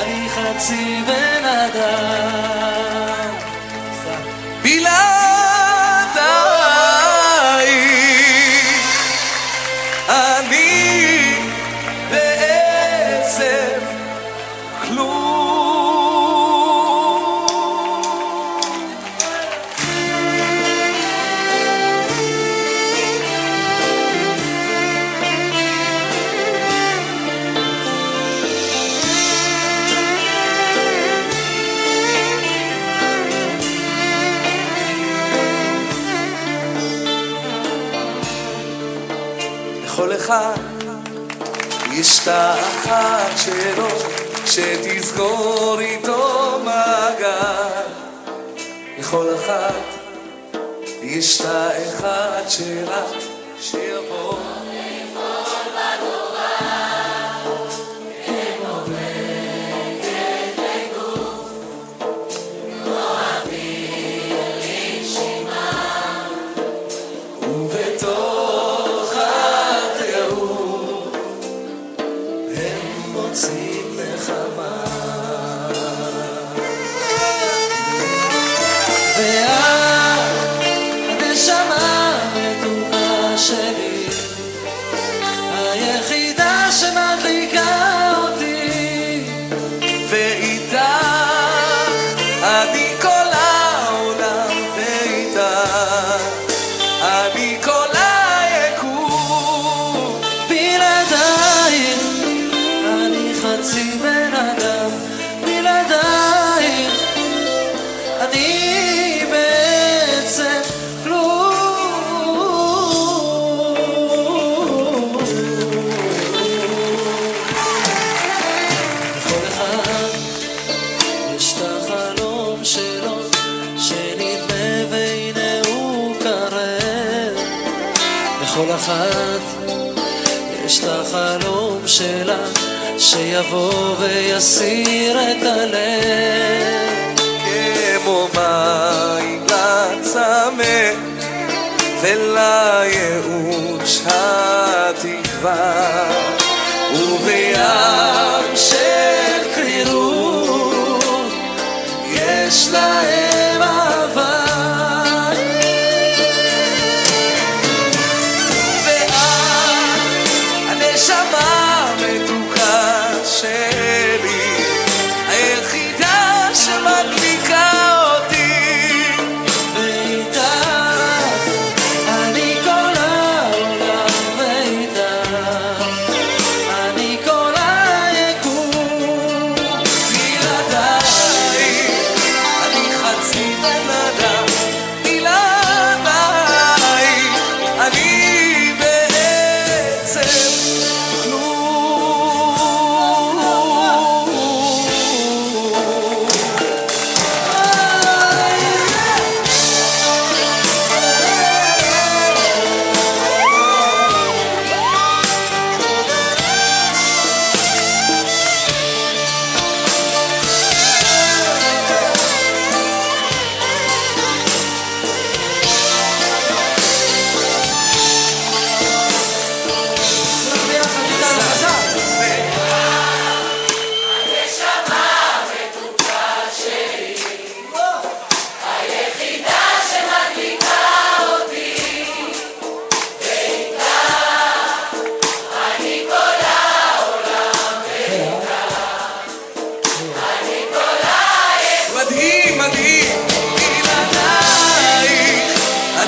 אני חצי בן אדם. בלעד אחד יש את האחת שלו שתסגור איתו מעגל לכל אחת יש את האחד שלה שיבוא. ובתוך see. לכל אחת. יש את החלום שלה, שיבוא ויסיר את הלב. כמו מים לצמא ולייאוש התקווה ובים של קרירות יש להם אהבה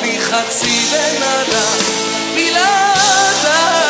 אני חצי בן אדם. בלעדיי